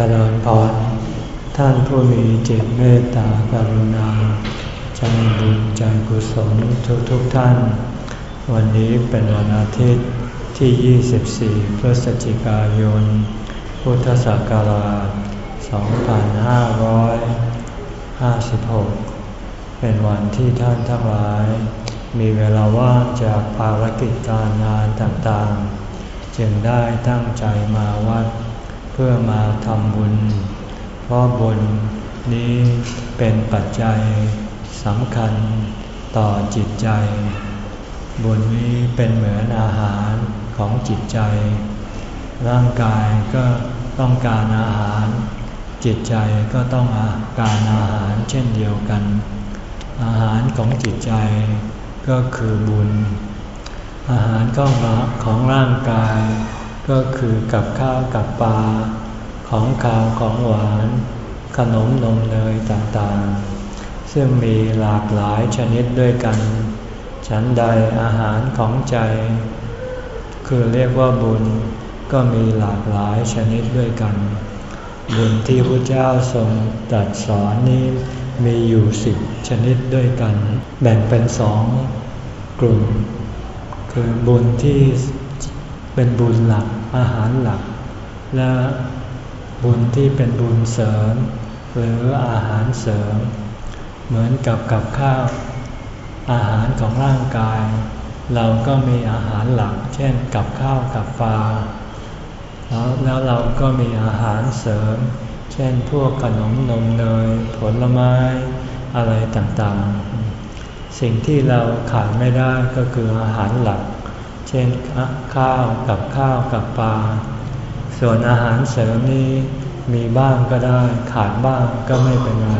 จริญพร ท่านผู้มีจิตเมตตากรุณาใจบุญใจกุศลทุกทุกท่าน วันนี้เป็นวันอาทิตย์ที่ 24 พฤศจิกายน พุทธศักราช 2556 เป็นวันที่ท่านทั้งหลาย มีเวลาว่างจากภารกิจการงานต่างๆ จึงได้ตั้งใจมาวัด พื่อมาทำบุญ เพราะบุญนี้เป็นปัจจัยสำคัญต่อจิตใจ บุญนี้เป็นเหมือนอาหารของจิตใจ ร่างกายก็ต้องการอาหาร จิตใจก็ต้องการอาหารเช่นเดียวกัน อาหารของจิตใจก็คือบุญ อาหารของของร่างกาย ก็คือกับข้าวกับปลา ของขาวของหวาน ขนมนมเนยต่างๆ ซึ่งมีหลากหลายชนิดด้วยกัน ฉันใดอาหารของใจ คือเรียกว่าบุญก็มีหลากหลายชนิดด้วยกัน บุญที่พระเจ้าทรงตรัสสอนนี้มีอยู่สิบชนิดด้วยกัน แบ่งเป็นสองกลุ่ม คือบุญที่เป็นบุญหลัก อาหารหลัก และบุญที่เป็นบุญเสริม หรืออาหารเสริม เหมือนกับกับข้าว อาหารของร่างกาย เราก็มีอาหารหลัก เช่นกับข้าวกับปลาแล้วแล้วเราก็มีอาหารเสริม เช่นพวกขนมนมเนย ผลไม้อะไรต่างๆ สิ่งที่เราขาดไม่ได้ก็คืออาหารหลัก ช่นข้าวกับข้าวกับปลา ส่วนอาหารเสริมนี้มีบ้างก็ได้ขาดบ้างก็ไม่เป็นไร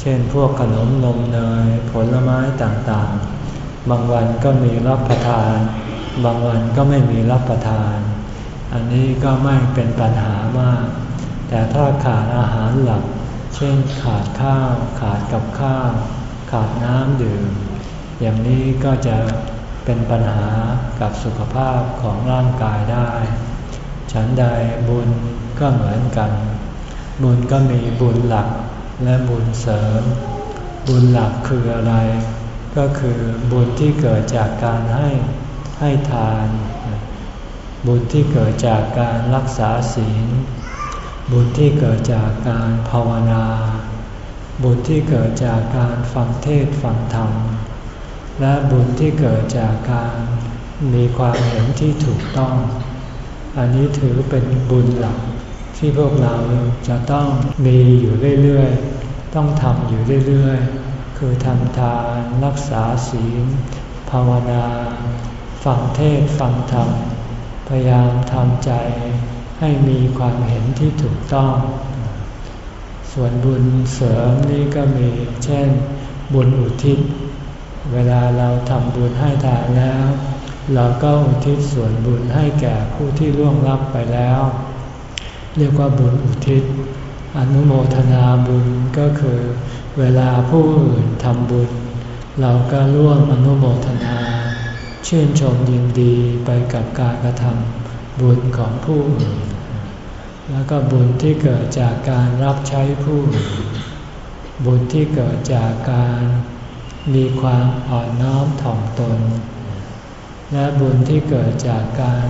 เช่นพวกขนมนมเนยผลไม้ต่างๆ บางวันก็มีรับประทาน บางวันก็ไม่มีรับประทาน อันนี้ก็ไม่เป็นปัญหามาก แต่ถ้าขาดอาหารหลัก เช่นขาดข้าว ขาดกับข้าว ขาดน้ำดื่ม อย่างนี้ก็จะ เป็นปัญหากับสุขภาพของร่างกายได้ ฉันใดบุญก็เหมือนกัน บุญก็มีบุญหลักและบุญเสริม บุญหลักคืออะไร ก็คือบุญที่เกิดจากการให้ให้ทาน บุญที่เกิดจากการรักษาศีล บุญที่เกิดจากการภาวนา บุญที่เกิดจากการฟังเทศฟังธรรม และบุญที่เกิดจากการมีความเห็นที่ถูกต้อง อันนี้ถือเป็นบุญหลักที่พวกเราจะต้องมีอยู่เรื่อยๆ ต้องทำอยู่เรื่อยๆ คือทำทานรักษาศีล ภาวนา ฟังเทศฟังธรรม พยายามทำใจให้มีความเห็นที่ถูกต้อง ส่วนบุญเสริมนี่ก็มี เช่น บุญอุทิศ เวลาเราทำบุญให้ทานแล้ว เราก็อุทิศส่วนบุญให้แก่ผู้ที่ล่วงลับไปแล้ว เรียกว่าบุญอุทิศ อนุโมทนาบุญก็คือ เวลาผู้อื่นทำบุญ เราก็ร่วมอนุโมทนา ชื่นชมยินดีไปกับการกระทำบุญของผู้อื่น แล้วก็บุญที่เกิดจากการรับใช้ผู้อื่นบุญที่เกิดจากการ มีความอ่อนน้อมถ่อมตน และบุญที่เกิดจากการ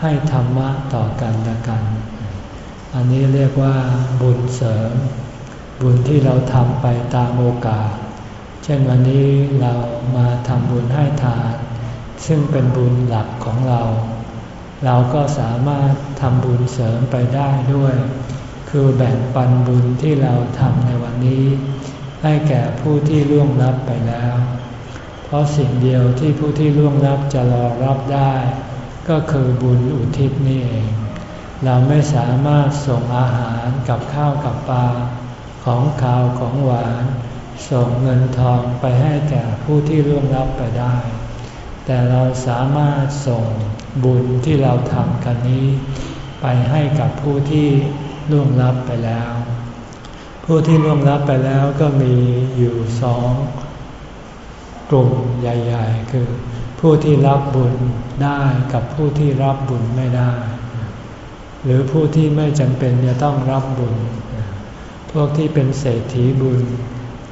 ให้ธรรมะต่อกันละกัน อันนี้เรียกว่าบุญเสริม บุญที่เราทำไปตามโอกาส เช่นวันนี้เรามาทำบุญให้ทาน ซึ่งเป็นบุญหลักของเรา เราก็สามารถทำบุญเสริมไปได้ด้วย คือแบ่งปันบุญที่เราทำในวันนี้ ให้แก่ผู้ที่ล่วงลับไปแล้ว เพราะสิ่งเดียวที่ผู้ที่ล่วงลับจะรอรับได้ ก็คือบุญอุทิศนี่เอง เราไม่สามารถส่งอาหารกับข้าวกับปลาของขาวของหวาน ส่งเงินทองไปให้แก่ผู้ที่ล่วงลับไปได้ แต่เราสามารถส่งบุญที่เราทำกันนี้ ไปให้กับผู้ที่ล่วงลับไปแล้ว ผู้ที่ร่วงรับไปแล้วก็มีอยู่สองกลุ่มใหญ่ ๆ คือ ผู้ที่รับบุญได้กับผู้ที่รับบุญไม่ได้ หรือผู้ที่ไม่จำเป็นจะต้องรับบุญ พวกที่เป็นเศรษฐีบุญ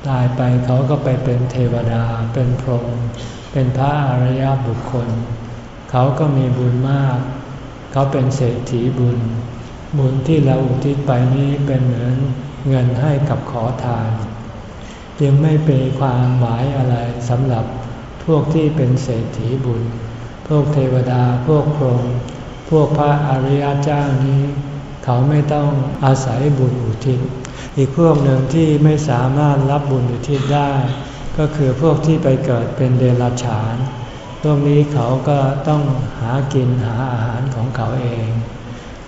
ตายไปเขาก็ไปเป็นเทวดา เป็นพรหมเป็นพระอริยบุคคล เขาก็มีบุญมาก เขาเป็นเศรษฐีบุญ บุญที่เราอุทิศไปนี้เป็นเหมือน เงินให้กับขอทาน ยังไม่เป็นความหมายอะไรสำหรับพวกที่เป็นเศรษฐีบุญ พวกเทวดาพวกพรหมพวกพระอริยเจ้านี้ เขาไม่ต้องอาศัยบุญอุทิศ อีกพวกหนึ่งที่ไม่สามารถรับบุญอุทิศได้ ก็คือพวกที่ไปเกิดเป็นเดรัจฉาน พวกนี้เขาก็ต้องหากินหาอาหารของเขาเอง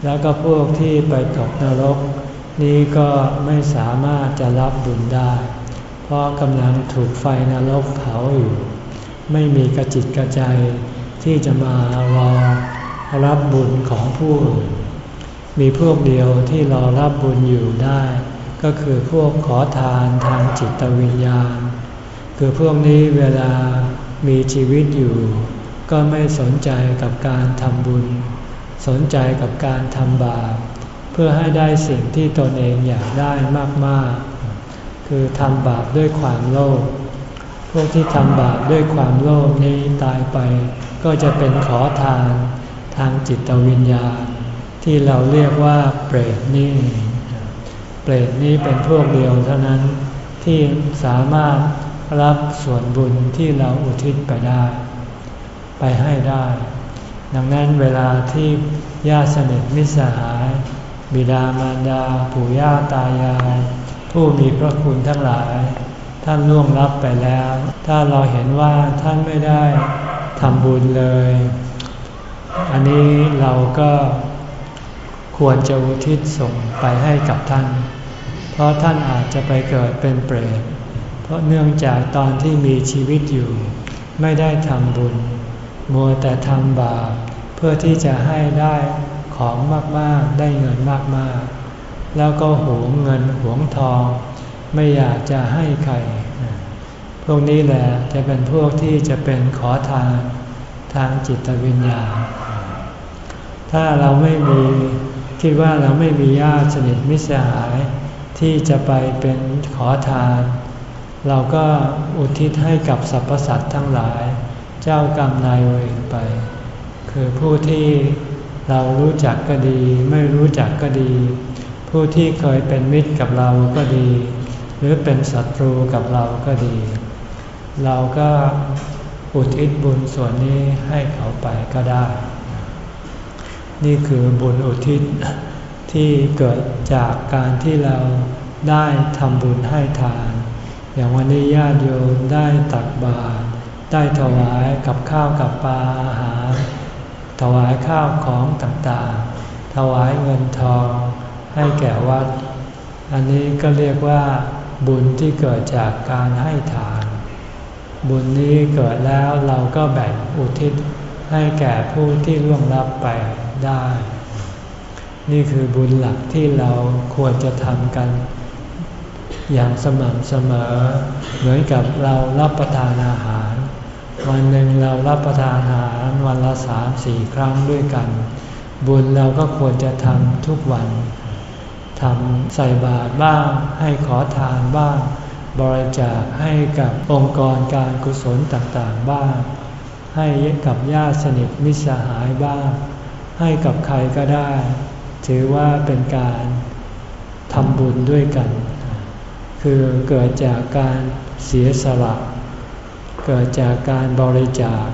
แล้วก็พวกที่ไปตกนรก นี้ก็ไม่สามารถจะรับบุญได้ เพราะกำลังถูกไฟนรกเผาอยู่ ไม่มีกระจิตกระใจที่จะมารอรับบุญของผู้อื่นมีพวกเดียวที่รอรับบุญอยู่ได้ ก็คือพวกขอทานทางจิตวิญญาณ คือพวกนี้เวลามีชีวิตอยู่ ก็ไม่สนใจกับการทำบุญ สนใจกับการทำบาป เพื่อให้ได้สิ่งที่ตนเองอยากได้มากๆ คือทำบาปด้วยความโลภ พวกที่ทำบาปด้วยความโลภนี้ตายไป ก็จะเป็นขอทานทางจิตวิญญาณ ที่เราเรียกว่าเปรตนี่ เปรตนี้เป็นพวกเดียวเท่านั้นที่สามารถรับส่วนบุญที่เราอุทิศไปได้ ไปให้ได้ ดังนั้นเวลาที่ญาติสนิทมิสหาย บิดามารดาปู่ย่าตายาย ผู้มีพระคุณทั้งหลาย ท่านล่วงลับไปแล้ว ถ้าเราเห็นว่าท่านไม่ได้ทำบุญเลย อันนี้เราก็ควรจะอุทิศส่งไปให้กับท่าน เพราะท่านอาจจะไปเกิดเป็นเปรต เพราะเนื่องจากตอนที่มีชีวิตอยู่ ไม่ได้ทำบุญ มัวแต่ทำบาปเพื่อที่จะให้ได้ ของมากๆ ได้เงินมากๆ แล้วก็หวงเงินหวงทอง ไม่อยากจะให้ใคร พวกนี้แหละจะเป็นพวกที่จะเป็นขอทานทางจิตวิญญาณ ถ้าเราไม่มีคิดว่าเราไม่มีญาติสนิทมิตรสหาย ที่จะไปเป็นขอทาน เราก็อุทิศให้กับสรรพสัตว์ทั้งหลาย เจ้ากรรมนายเวรไป คือผู้ที่ เรารู้จักก็ดี ไม่รู้จักก็ดี ผู้ที่เคยเป็นมิตรกับเราก็ดี หรือเป็นศัตรูกับเราก็ดี เราก็อุทิศบุญส่วนนี้ให้เขาไปก็ได้ นี่คือบุญอุทิศที่เกิดจากการที่เราได้ทำบุญให้ทาน อย่างวันนี้ญาติโยมได้ตักบาตรได้ถวายกับข้าวกับปลาอาหาร ถวายข้าวของต่างๆ ถวายเงินทองให้แก่วัด อันนี้ก็เรียกว่าบุญที่เกิดจากการให้ทาน บุญนี้เกิดแล้วเราก็แบ่งอุทิศให้แก่ผู้ที่ล่วงลับไปได้ นี่คือบุญหลักที่เราควรจะทำกัน อย่างสม่ำเสมอ เหมือนกับเรารับประทานอาหาร วันหนึ่งเรารับประทานอาหารวันละสามสี่ครั้งด้วยกัน บุญเราก็ควรจะทำทุกวันทำใส่บาตรบ้าง ให้ขอทานบ้าง บริจาคให้กับองค์กรการกุศลต่างๆบ้าง ให้กับญาติสนิทมิตรสหายบ้าง ให้กับใครก็ได้ ถือว่าเป็นการทำบุญด้วยกัน คือเกิดจากการเสียสละ เกิดจากการบริจาค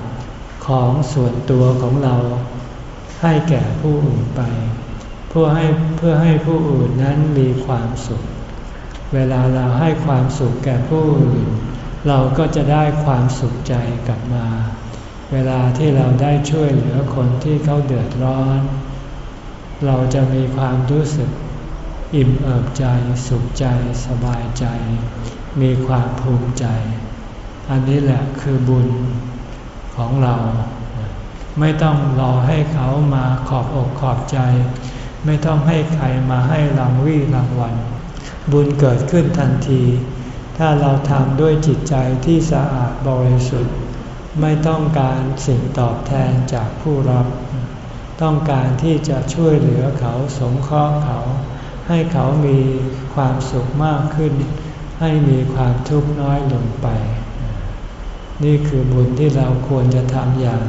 ของส่วนตัวของเรา ให้แก่ผู้อื่นไป เพื่อให้เพื่อให้ผู้อื่นนั้นมีความสุข เวลาเราให้ความสุขแก่ผู้อื่น เราก็จะได้ความสุขใจกลับมา เวลาที่เราได้ช่วยเหลือคนที่เขาเดือดร้อน เราจะมีความรู้สึกอิ่มเอิบใจสุขใจสบายใจ มีความภูมิใจ อันนี้แหละคือบุญของเรา ไม่ต้องรอให้เขามาขอบอกขอบใจ ไม่ต้องให้ใครมาให้รางวี่รางวัล บุญเกิดขึ้นทันที ถ้าเราทำด้วยจิตใจที่สะอาดบริสุทธิ์ ไม่ต้องการสิ่งตอบแทนจากผู้รับ ต้องการที่จะช่วยเหลือเขาสงเคราะห์เขา ให้เขามีความสุขมากขึ้น ให้มีความทุกข์น้อยลงไป นี่คือบุญที่เราควรจะทำอย่าง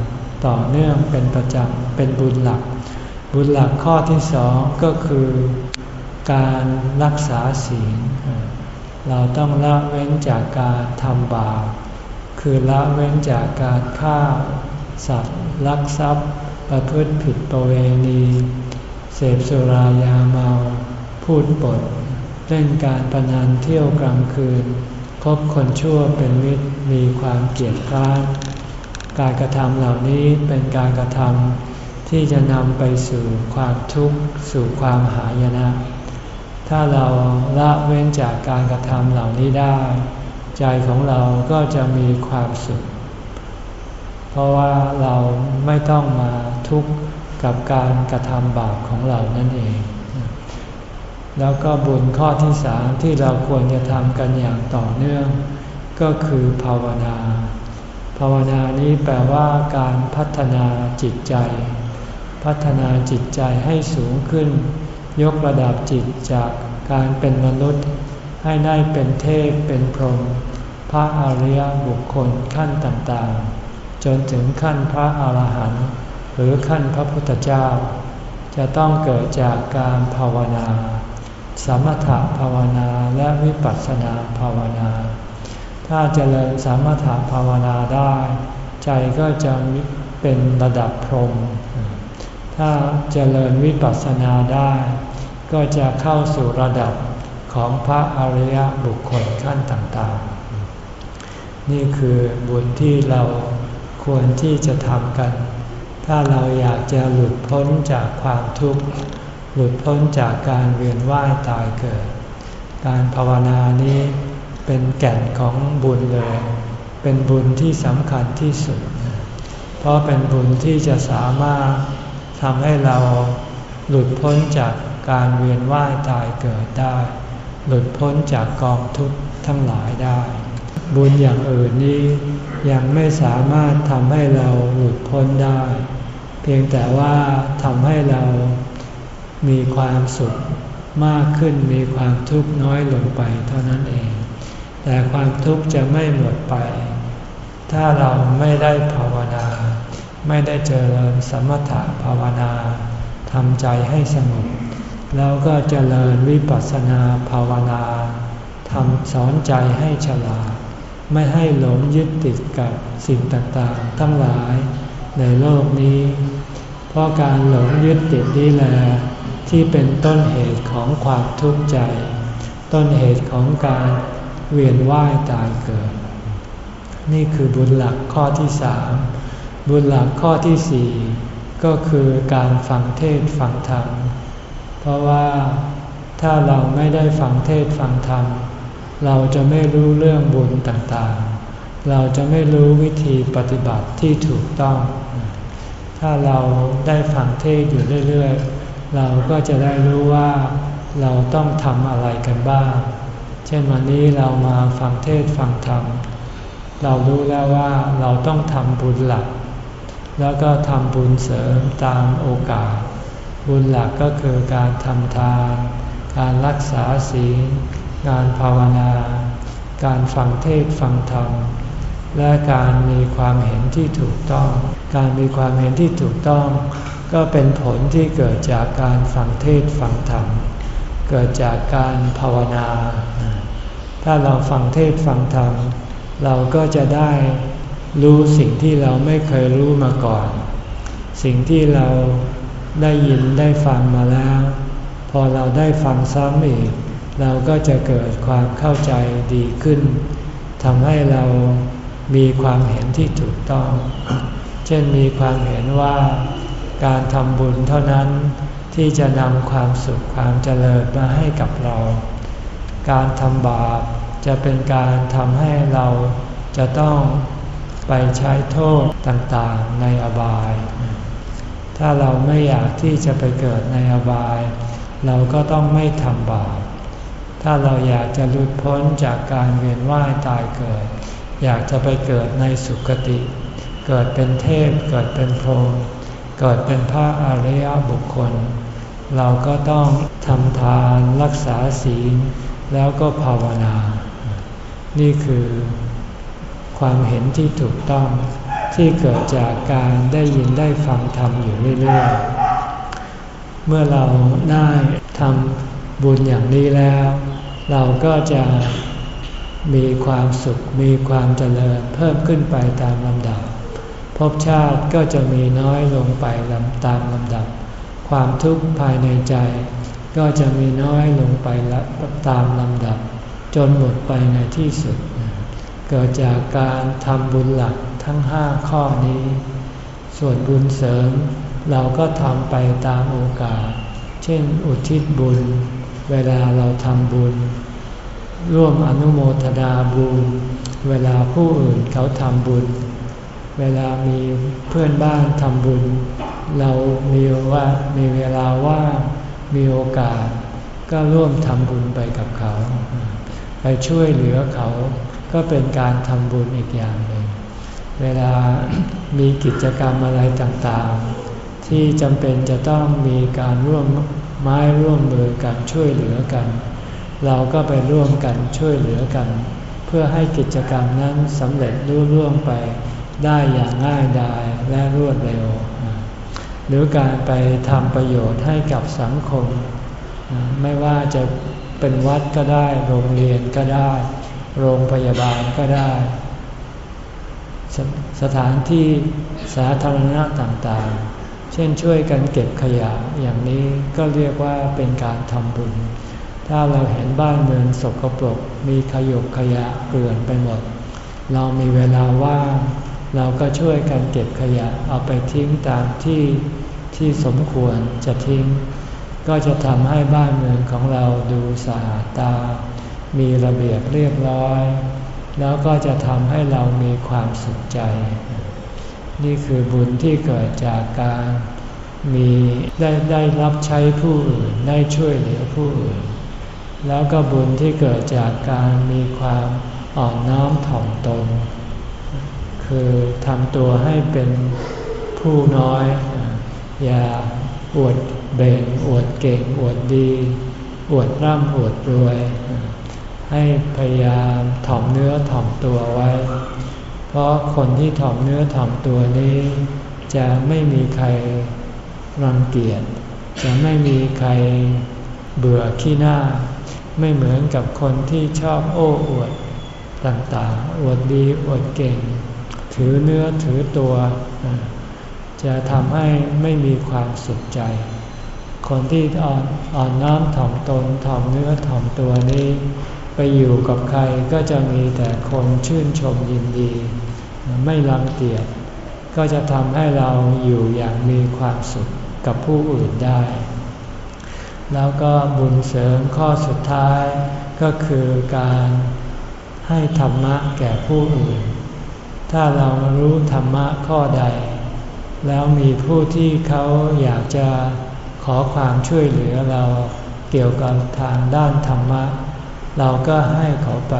ต่อเนื่องเป็นประจำเป็นบุญหลัก บุญหลักข้อที่สองก็คือการรักษาศีล เราต้องละเว้นจากการทำบาป คือละเว้นจากการฆ่าสัตว์ ลักทรัพย์ ประพฤติผิดประเวณี เสพสุรายาเมา พูดปด เล่นการพนันเที่ยวกลางคืน บคนชั่วเป็นมิตรมีความเกลียดคร้านการกระทำเหล่านี้เป็นการกระทำที่จะนำไปสู่ความทุกข์สู่ความหายนะ ถ้าเราละเว้นจากการกระทำเหล่านี้ได้ ใจของเราก็จะมีความสุข เพราะว่าเราไม่ต้องมาทุกข์กับการกระทำบาปของเรานั่นเอง แล้วก็บุญข้อที่สามที่เราควรจะทำกันอย่างต่อเนื่อง ก็คือภาวนา ภาวนานี้แปลว่าการพัฒนาจิตใจ พัฒนาจิตใจให้สูงขึ้น ยกระดับจิตจากการเป็นมนุษย์ ให้ได้เป็นเทพเป็นพรหมพระอริยบุคคลขั้นต่างๆ จนถึงขั้นพระอาหารหันต์หรือขั้นพระพุทธเจ้า จะต้องเกิดจากการภาวนา สมถภาวนาและวิปัสสนาภาวนา ถ้าเจริญสมถภาวนาได้ ใจก็จะเป็นระดับพรหม ถ้าเจริญวิปัสสนาได้ ก็จะเข้าสู่ระดับของพระอริยบุคคลขั้นต่างๆ นี่คือบุญที่เราควรที่จะทำกัน ถ้าเราอยากจะหลุดพ้นจากความทุกข์ หลุดพ้นจากการเวียนว่ายตายเกิด การภาวนานี้เป็นแก่นของบุญเลย เป็นบุญที่สำคัญที่สุด เพราะเป็นบุญที่จะสามารถทำให้เราหลุดพ้นจากการเวียนว่ายตายเกิดได้ หลุดพ้นจากกองทุกข์ทั้งหลายได้ บุญอย่างอื่นนี้ยังไม่สามารถทำให้เราหลุดพ้นได้ เพียงแต่ว่าทำให้เรา มีความสุขมากขึ้นมีความทุกข์น้อยลงไปเท่านั้นเอง แต่ความทุกข์จะไม่หมดไป ถ้าเราไม่ได้ภาวนา ไม่ได้เจริญสมถะภาวนาทำใจให้สงบแล้วก็เจริญวิปัสสนาภาวนาทำสอนใจให้ฉลาด ไม่ให้หลงยึดติดกับสิ่งต่างๆ ทั้งหลายในโลกนี้ เพราะการหลงยึดติดนี่แหละ ที่เป็นต้นเหตุของความทุกข์ใจ ต้นเหตุของการเวียนว่ายตายเกิด นี่คือบุญหลักข้อที่สามบุญหลักข้อที่สี่ก็คือการฟังเทศฟังธรรม เพราะว่าถ้าเราไม่ได้ฟังเทศฟังธรรม เราจะไม่รู้เรื่องบุญต่างๆ เราจะไม่รู้วิธีปฏิบัติที่ถูกต้อง ถ้าเราได้ฟังเทศอยู่เรื่อยๆ เราก็จะได้รู้ว่าเราต้องทำอะไรกันบ้าง เช่นวันนี้เรามาฟังเทศฟังธรรม เรารู้แล้วว่าเราต้องทำบุญหลัก แล้วก็ทำบุญเสริมตามโอกาส บุญหลักก็คือการทำทาน การรักษาศีลการภาวนา การฟังเทศฟังธรรม และการมีความเห็นที่ถูกต้อง การมีความเห็นที่ถูกต้อง ก็เป็นผลที่เกิดจากการฟังเทศฟังธรรม เกิดจากการภาวนา ถ้าเราฟังเทศฟังธรรม เราก็จะได้รู้สิ่งที่เราไม่เคยรู้มาก่อน สิ่งที่เราได้ยินได้ฟังมาแล้ว พอเราได้ฟังซ้ำอีก เราก็จะเกิดความเข้าใจดีขึ้นทำให้เรามีความเห็นที่ถูกต้อง เช่นมีความเห็นว่า การทำบุญเท่านั้นที่จะนำความสุขความเจริญมาให้กับเรา การทำบาปจะเป็นการทำให้เราจะต้องไปใช้โทษต่างๆในอบาย ถ้าเราไม่อยากที่จะไปเกิดในอบาย เราก็ต้องไม่ทำบาป ถ้าเราอยากจะหลุดพ้นจากการเวียนว่ายตายเกิด อยากจะไปเกิดในสุคติ เกิดเป็นเทพ เกิดเป็นพรหม เกิดเป็นพระอริยบุคคล เราก็ต้องทำทานรักษาศีลแล้วก็ภาวนา นี่คือความเห็นที่ถูกต้องที่เกิดจากการได้ยินได้ฟังธรรมอยู่เรื่อยๆ เมื่อเราได้ทำบุญอย่างนี้แล้ว เราก็จะมีความสุขมีความเจริญเพิ่มขึ้นไปตามลำดับ ภพชาติก็จะมีน้อยลงไปลำตามลำดับ ความทุกข์ภายในใจ ก็จะมีน้อยลงไปละตามลำดับ จนหมดไปในที่สุด เกิดจากการทำบุญหลักทั้งห้าข้อนี้ ส่วนบุญเสริม เราก็ทำไปตามโอกาส เช่นอุทิศบุญ เวลาเราทำบุญ ร่วมอนุโมทนาบุญ เวลาผู้อื่นเขาทำบุญ เวลามีเพื่อนบ้านทำบุญ เรามีว่ามีเวลาว่างมีโอกาส ก็ร่วมทำบุญไปกับเขา ไปช่วยเหลือเขาก็เป็นการทำบุญอีกอย่างหนึ่ง เวลามีกิจกรรมอะไรต่างๆ ที่จำเป็นจะต้องมีการร่วมไม้ร่วมมือกันช่วยเหลือกัน เราก็ไปร่วมกันช่วยเหลือกัน เพื่อให้กิจกรรมนั้นสำเร็จรุ่ร่วงไป ได้อย่างง่ายดายและรวดเร็ว หรือการไปทำประโยชน์ให้กับสังคม ไม่ว่าจะเป็นวัดก็ได้ โรงเรียนก็ได้ โรงพยาบาลก็ได้ สสถานที่สาธารณะต่างๆ เช่นช่วยกันเก็บขยะอย่างนี้ก็เรียกว่าเป็นการทำบุญ ถ้าเราเห็นบ้านเมืองสกปรกมีขยกขยะเกลื่อนไปหมด เรามีเวลาว่าง เราก็ช่วยกันเก็บขยะเอาไปทิ้งตามที่ที่สมควรจะทิ้ง ก็จะทำให้บ้านเมืองของเราดูสะอาดตา มีระเบียบเรียบร้อย แล้วก็จะทำให้เรามีความสุขใจ นี่คือบุญที่เกิดจากการมีได้ได้รับใช้ผู้อื่นได้ช่วยเหลือผู้อื่น แล้วก็บุญที่เกิดจากการมีความอ่อนน้อมถ่อมตน คือทำตัวให้เป็นผู้น้อย อย่าอวดเบ่งอวดเก่งอวดดี อวดร่ำอวดรวย ให้พยายามถ่อมเนื้อถ่อมตัวไว้ เพราะคนที่ถ่อมเนื้อถ่อมตัวนี้ จะไม่มีใครรังเกียจจะไม่มีใครเบื่อขี้หน้า ไม่เหมือนกับคนที่ชอบโอ้อวดต่างๆ อวดดีอวดเก่ง ถือเนื้อถือตัว จะทำให้ไม่มีความสุขใจ คนที่อ่อนอ่อนน้อมถ่อมตนถ่อมเนื้อถ่อมตัวนี้ ไปอยู่กับใครก็จะมีแต่คนชื่นชมยินดี ไม่รังเกียจก็จะทำให้เราอยู่อย่างมีความสุขกับผู้อื่นได้ แล้วก็บุญเสริมข้อสุดท้ายก็คือการให้ธรรมะแก่ผู้อื่น ถ้าเรารู้ธรรมะข้อใด แล้วมีผู้ที่เขาอยากจะขอความช่วยเหลือเราเกี่ยวกับทางด้านธรรมะ เราก็ให้เขาไป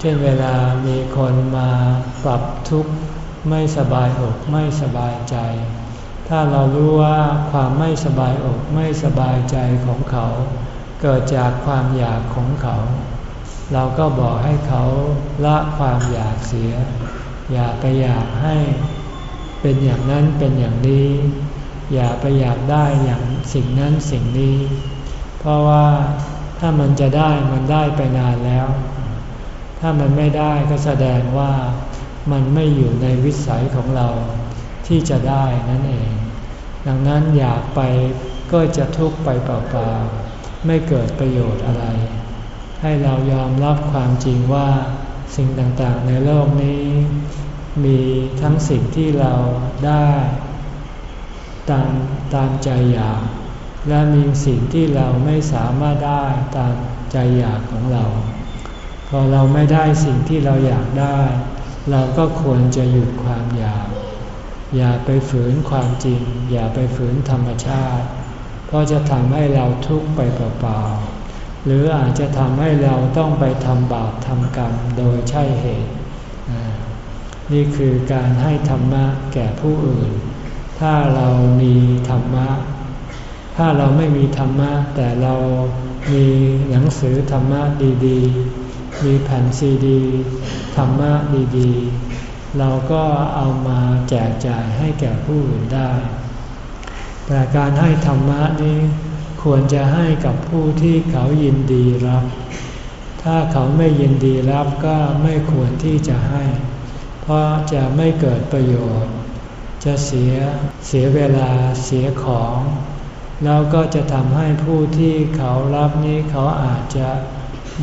เช่นเวลามีคนมาปรับทุกข์ไม่สบายอกไม่สบายใจ ถ้าเรารู้ว่าความไม่สบายอกไม่สบายใจของเขา เกิดจากความอยากของเขา เราก็บอกให้เขาละความอยากเสีย อย่าไปอยากให้เป็นอย่างนั้นเป็นอย่างนี้ อย่าไปอยากได้อย่างสิ่งนั้นสิ่งนี้ เพราะว่าถ้ามันจะได้มันได้ไปนานแล้ว ถ้ามันไม่ได้ก็แสดงว่ามันไม่อยู่ในวิสัยของเราที่จะได้นั่นเอง ดังนั้นอยากไปก็จะทุกข์ไปเปล่าๆ ไม่เกิดประโยชน์อะไร ให้เรายอมรับความจริงว่า สิ่งต่างๆ ในโลกนี้ มีทั้งสิ่งที่เราได้ตามตามใจอยาก และมีสิ่งที่เราไม่สามารถได้ตามใจอยากของเรา พอเราไม่ได้สิ่งที่เราอยากได้ เราก็ควรจะหยุดความอยาก อย่าไปฝืนความจริง อย่าไปฝืนธรรมชาติ เพราะจะทำให้เราทุกข์ไปเปล่าๆ หรืออาจจะทำให้เราต้องไปทำบาปทำกรรมโดยใช่เหตุ นี่คือการให้ธรรมะแก่ผู้อื่น ถ้าเรามีธรรมะ ถ้าเราไม่มีธรรมะ แต่เรามีหนังสือธรรมะดีๆ มีแผ่นซีดี ธรรมะดีๆ เราก็เอามาแจกจ่ายให้แก่ผู้อื่นได้ แต่การให้ธรรมะนี้ ควรจะให้กับผู้ที่เขายินดีรับ ถ้าเขาไม่ยินดีรับก็ไม่ควรที่จะให้ เพราะจะไม่เกิดประโยชน์ จะเสียเสียเวลาเสียของ แล้วก็จะทำให้ผู้ที่เขารับนี้เขาอาจจะ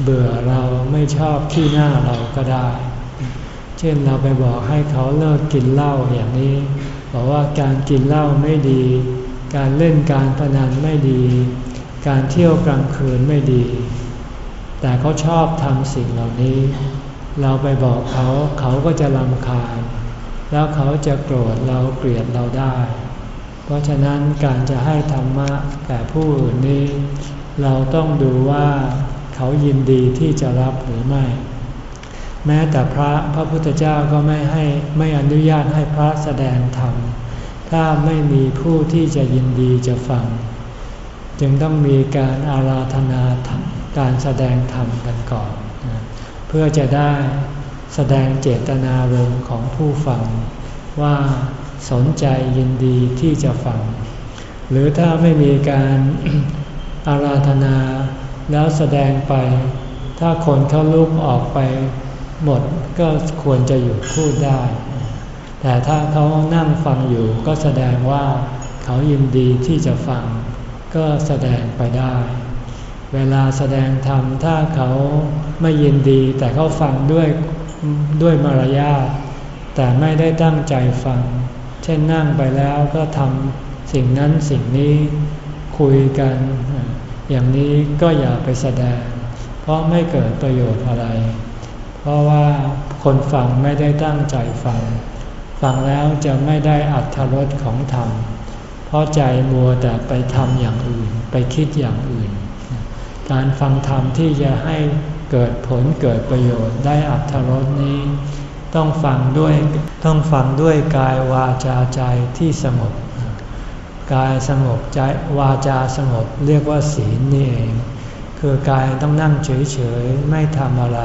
เบื่อเราไม่ชอบที่หน้าเราก็ได้ เช่นเราไปบอกให้เขาเลิกกินเหล้าอย่างนี้ บอกว่าการกินเหล้าไม่ดี การเล่นการพนันไม่ดี การเที่ยวกลางคืนไม่ดี แต่เขาชอบทำสิ่งเหล่านี้ เราไปบอกเขาเขาก็จะลำคาญ แล้วเขาจะโกรธเราเกลียดเราได้ เพราะฉะนั้นการจะให้ธรรมะแก่ผู้อื่นนี้ เราต้องดูว่าเขายินดีที่จะรับหรือไม่ แม้แต่พระพระพุทธเจ้าก็ไม่ให้ไม่อนุญาตให้พระแสดงธรรม ถ้าไม่มีผู้ที่จะยินดีจะฟัง จึงต้องมีการอาราธนาธรรมการแสดงธรรมกันก่อน เพื่อจะได้แสดงเจตนารมณ์ของผู้ฟัง ว่าสนใจยินดีที่จะฟัง หรือถ้าไม่มีการอาราธนาแล้วแสดงไป ถ้าคนเขาลุกออกไปหมดก็ควรจะหยุดพูดได้ แต่ถ้าเขานั่งฟังอยู่ก็แสดงว่าเขายินดีที่จะฟัง ก็แสดงไปได้ เวลาแสดงธรรมถ้าเขาไม่ยินดีแต่เขาฟังด้วยด้วยมารยาทแต่ไม่ได้ตั้งใจฟัง เช่นนั่งไปแล้วก็ทำสิ่งนั้นสิ่งนี้คุยกัน อย่างนี้ก็อย่าไปแสดง เพราะไม่เกิดประโยชน์อะไร เพราะว่าคนฟังไม่ได้ตั้งใจฟัง ฟังแล้วจะไม่ได้อัตรสของธรรม เพราะใจมัวแต่ไปทำอย่างอื่น ไปคิดอย่างอื่น การฟังธรรมที่จะให้เกิดผลเกิดประโยชน์ได้อัตรสนี้ ต้องฟังด้วยต้องฟังด้วยกายวาจาใจที่สงบกายสงบใจวาจาสงบเรียกว่าศีลนี่เอง คือกายต้องนั่งเฉยๆ ไม่ทำอะไร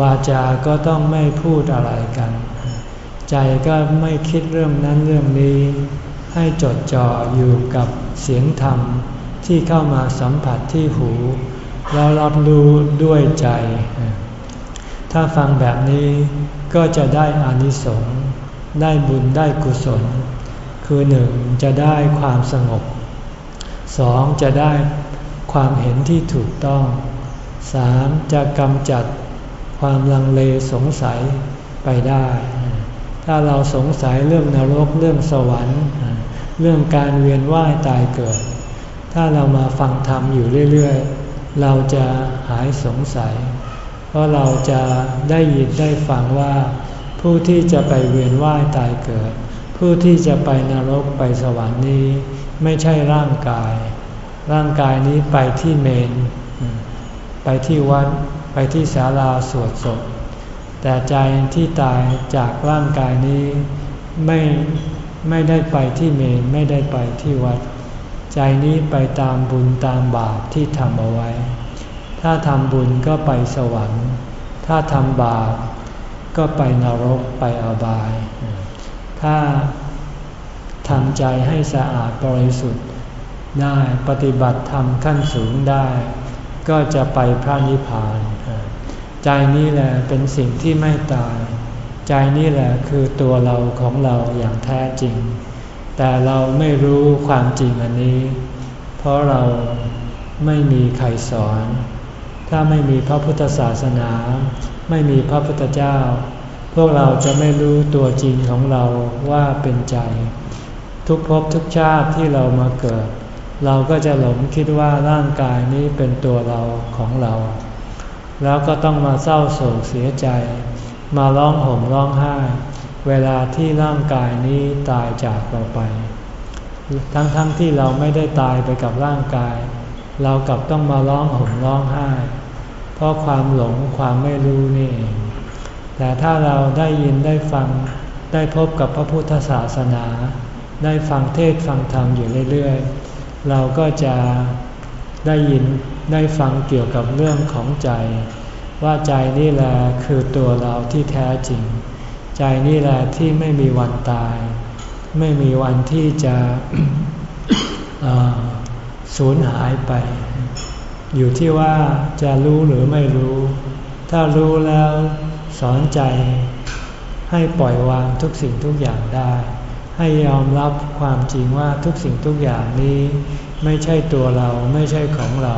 วาจาก็ต้องไม่พูดอะไรกัน ใจก็ไม่คิดเรื่องนั้นเรื่องนี้ ให้จดจ่ออยู่กับเสียงธรรมที่เข้ามาสัมผัสที่หู แล้วรับรู้ด้วยใจ ถ้าฟังแบบนี้ก็จะได้อานิสงส์ได้บุญได้กุศล คือหนึ่งจะได้ความสงบสองจะได้ความเห็นที่ถูกต้องสามจะกำจัดความลังเลสงสัยไปได้ ถ้าเราสงสัยเรื่องนรกเรื่องสวรรค์ เรื่องการเวียนว่ายตายเกิด ถ้าเรามาฟังธรรมอยู่เรื่อยๆ เราจะหายสงสัย เพราะเราจะได้ยินได้ฟังว่า ผู้ที่จะไปเวียนว่ายตายเกิด ผู้ที่จะไปนรกไปสวรรค์นี้ ไม่ใช่ร่างกาย ร่างกายนี้ไปที่เมน ไปที่วัด ไปที่ศาลาสวดศพ แต่ใจที่ตายจากร่างกายนี้ไม่ไม่ได้ไปที่เมนไม่ได้ไปที่วัด ใจนี้ไปตามบุญตามบาปที่ทำเอาไว้ ถ้าทำบุญก็ไปสวรรค์ ถ้าทำบาปก็ไปนรกไปอบาย ถ้าทำใจให้สะอาดบริสุทธิ์ได้ปฏิบัติธรรมขั้นสูงได้ ก็จะไปพระนิพพาน ใจนี้แหละเป็นสิ่งที่ไม่ตาย ใจนี้แหละคือตัวเราของเราอย่างแท้จริง แต่เราไม่รู้ความจริงอันนี้ เพราะเราไม่มีใครสอน ถ้าไม่มีพระพุทธศาสนา ไม่มีพระพุทธเจ้า พวกเราจะไม่รู้ตัวจริงของเราว่าเป็นใจ ทุกภพทุกชาติที่เรามาเกิด เราก็จะหลงคิดว่าร่างกายนี้เป็นตัวเราของเรา แล้วก็ต้องมาเศร้าโศกเสียใจ มาร้องห่มร้องไห้ เวลาที่ร่างกายนี้ตายจากเราไป ทั้งๆทที่เราไม่ได้ตายไปกับร่างกาย เรากลับต้องมาร้องห่มร้องไห้ เพราะความหลงความไม่รู้นี่เองแต่ถ้าเราได้ยินได้ฟังได้พบกับพระพุทธศาสนา ได้ฟังเทศฟังธรรมอยู่เรื่อยๆ เราก็จะได้ยิน ได้ฟังเกี่ยวกับเรื่องของใจ ว่าใจนี่แหละคือตัวเราที่แท้จริง ใจนี่แหละที่ไม่มีวันตาย ไม่มีวันที่จะสูญหายไป อยู่ที่ว่าจะรู้หรือไม่รู้ ถ้ารู้แล้วสอนใจ ให้ปล่อยวางทุกสิ่งทุกอย่างได้ ให้ยอมรับความจริงว่าทุกสิ่งทุกอย่างนี้ ไม่ใช่ตัวเราไม่ใช่ของเรา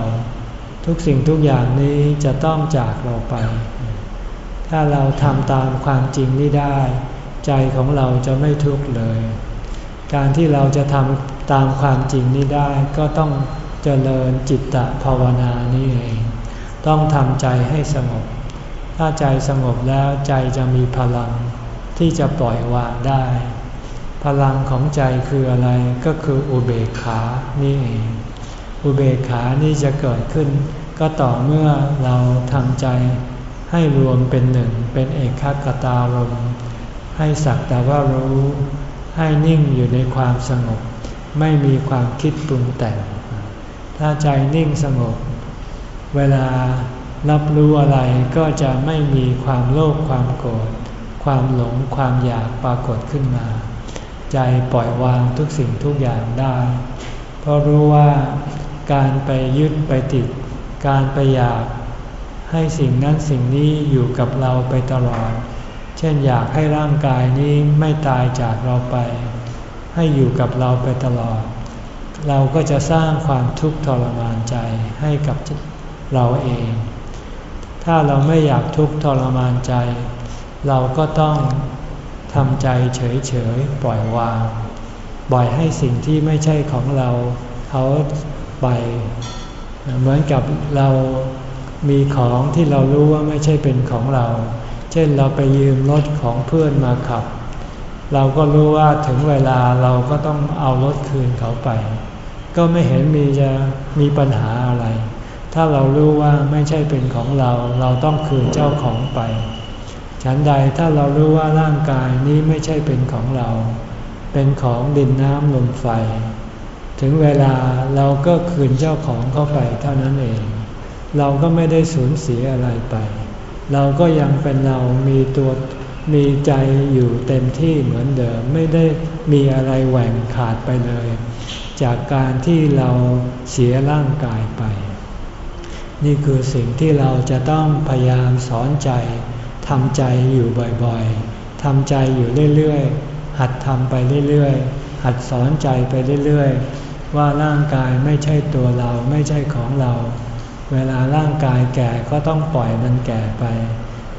ทุกสิ่งทุกอย่างนี้จะต้องจากเราไป ถ้าเราทำตามความจริงนี้ได้ ใจของเราจะไม่ทุกข์เลย การที่เราจะทำตามความจริงนี้ได้ก็ต้องเจริญจิตตภาวนานี่เอง ต้องทำใจให้สงบ ถ้าใจสงบแล้วใจจะมีพลังที่จะปล่อยวางได้ พลังของใจคืออะไรก็คืออุเบกขานี่เอง อุเบกขานี่จะเกิดขึ้น ก็ต่อเมื่อเราทำใจให้รวมเป็นหนึ่งเป็นเอกขคตารมให้สักแต่ว่ารู้ให้นิ่งอยู่ในความสงบ ไม่มีความคิดปรุงแต่ง ถ้าใจนิ่งสงบ เวลารับรู้อะไรก็จะไม่มีความโลภความโกรธความหลงความอยากปรากฏขึ้นมา ใจปล่อยวางทุกสิ่งทุกอย่างได้ เพราะรู้ว่า การไปยึดไปติด การไปอยากให้สิ่งนั้นสิ่งนี้อยู่กับเราไปตลอด เช่นอยากให้ร่างกายนี้ไม่ตายจากเราไป ให้อยู่กับเราไปตลอด เราก็จะสร้างความทุกข์ทรมานใจให้กับเราเอง ถ้าเราไม่อยากทุกข์ทรมานใจ เราก็ต้องทำใจเฉยๆปล่อยวาง ปล่อยให้สิ่งที่ไม่ใช่ของเรา เขา ไป เหมือนกับเรามีของที่เรารู้ว่าไม่ใช่เป็นของเรา เช่นเราไปยืมรถของเพื่อนมาขับ เราก็รู้ว่าถึงเวลาเราก็ต้องเอารถคืนเขาไป ก็ไม่เห็นมีจะมีปัญหาอะไร ถ้าเรารู้ว่าไม่ใช่เป็นของเรา เราต้องคืนเจ้าของไป ฉันใดถ้าเรารู้ว่าร่างกายนี้ไม่ใช่เป็นของเรา เป็นของดินน้ำลมไฟ ถึงเวลาเราก็คืนเจ้าของเข้าไปเท่านั้นเอง เราก็ไม่ได้สูญเสียอะไรไป เราก็ยังเป็นเรามีตัวมีใจอยู่เต็มที่เหมือนเดิม ไม่ได้มีอะไรแหว่งขาดไปเลย จากการที่เราเสียร่างกายไป นี่คือสิ่งที่เราจะต้องพยายามสอนใจทำใจอยู่บ่อยๆทำใจอยู่เรื่อยๆหัดทำไปเรื่อยๆหัดสอนใจไปเรื่อยๆ ว่าร่างกายไม่ใช่ตัวเราไม่ใช่ของเรา เวลาร่างกายแก่ก็ต้องปล่อยมันแก่ไป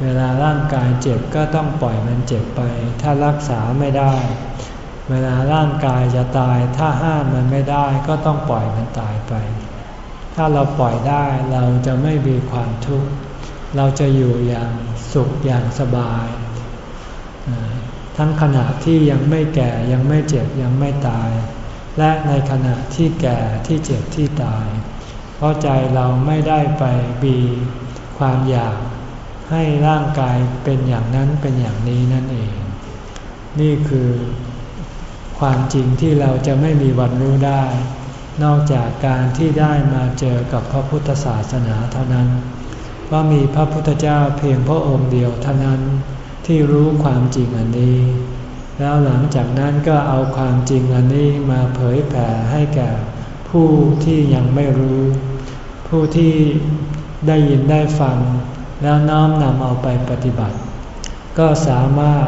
เวลาร่างกายเจ็บก็ต้องปล่อยมันเจ็บไป ถ้ารักษาไม่ได้ เวลาร่างกายจะตายถ้าห้ามมันไม่ได้ก็ต้องปล่อยมันตายไป ถ้าเราปล่อยได้เราจะไม่มีความทุกข์เราจะอยู่อย่างสุขอย่างสบาย ทั้งขณะที่ยังไม่แก่ยังไม่เจ็บยังไม่ตาย และในขณะที่แก่ที่เจ็บที่ตาย เพราะใจเราไม่ได้ไปบีความอยากให้ร่างกายเป็นอย่างนั้นเป็นอย่างนี้นั่นเอง นี่คือความจริงที่เราจะไม่มีวันรู้ได้ นอกจากการที่ได้มาเจอกับพระพุทธศาสนาเท่านั้น ว่ามีพระพุทธเจ้าเพียงพระองค์เดียวเท่านั้นที่รู้ความจริงอันนี้ แล้วหลังจากนั้นก็เอาความจริงอันนี้มาเผยแผ่ให้แก่ผู้ที่ยังไม่รู้ ผู้ที่ได้ยินได้ฟัง แล้วน้อมนำเอาไปปฏิบัติ ก็สามารถ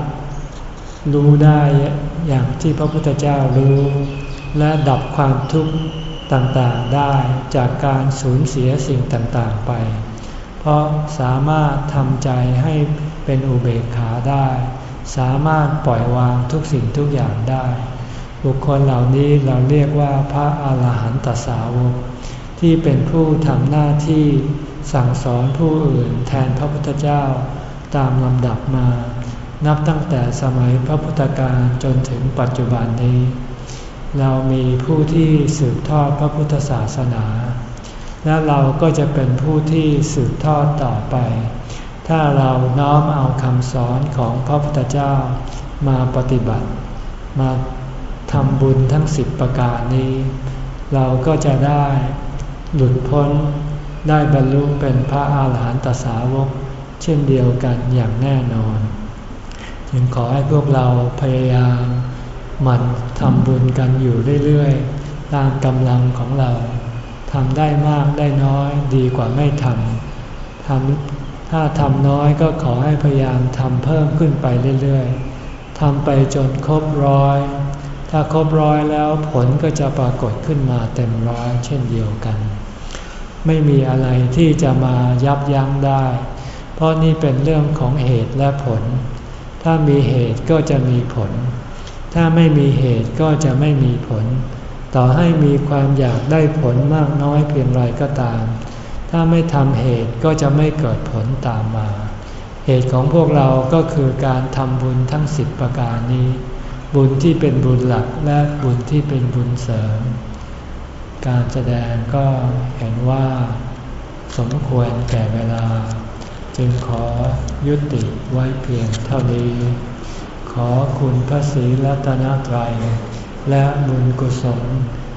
รู้ได้อย่างที่พระพุทธเจ้ารู้ และดับความทุกข์ต่างๆได้จากการสูญเสียสิ่งต่างๆไป เพราะสามารถทำใจให้เป็นอุเบกขาได้ สามารถปล่อยวางทุกสิ่งทุกอย่างได้ บุคคลเหล่านี้เราเรียกว่าพระอาหารหันตสาวก ที่เป็นผู้ทำหน้าที่สั่งสอนผู้อื่นแทนพระพุทธเจ้าตามลำดับมา นับตั้งแต่สมัยพระพุทธการจนถึงปัจจุบันนี้ เรามีผู้ที่สืบทอดพระพุทธศาสนา และเราก็จะเป็นผู้ที่สืบทอดต่อไป ถ้าเราน้อมเอาคำสอนของพระพุทธเจ้ามาปฏิบัติ มาทำบุญทั้งสิบประการนี้ เราก็จะได้หลุดพ้นได้บรรลุเป็นพระอาหารหันตสาวก เช่นเดียวกันอย่างแน่นอน จึงขอให้พวกเราพยายามหมั่นทำบุญกันอยู่เรื่อยๆ ตามกำลังของเราทำได้มากได้น้อยดีกว่าไม่ทำทำ ถ้าทำน้อยก็ขอให้พยายามทำเพิ่มขึ้นไปเรื่อยๆทำไปจนครบร้อย ถ้าครบร้อยแล้วผลก็จะปรากฏขึ้นมาเต็มร้อยเช่นเดียวกัน ไม่มีอะไรที่จะมายับยั้งได้ เพราะนี่เป็นเรื่องของเหตุและผล ถ้ามีเหตุก็จะมีผล ถ้าไม่มีเหตุก็จะไม่มีผล ต่อให้มีความอยากได้ผลมากน้อยเพียงไรก็ตาม ถ้าไม่ทำเหตุก็จะไม่เกิดผลตามมา เหตุของพวกเราก็คือการทำบุญทั้งสิบประการนี้ บุญที่เป็นบุญหลักและบุญที่เป็นบุญเสริม การแสดงก็เห็นว่าสมควรแก่เวลา จึงขอยุติไว้เพียงเท่านี้ ขอคุณพระศรีรัตนตรัยและบุญกุศล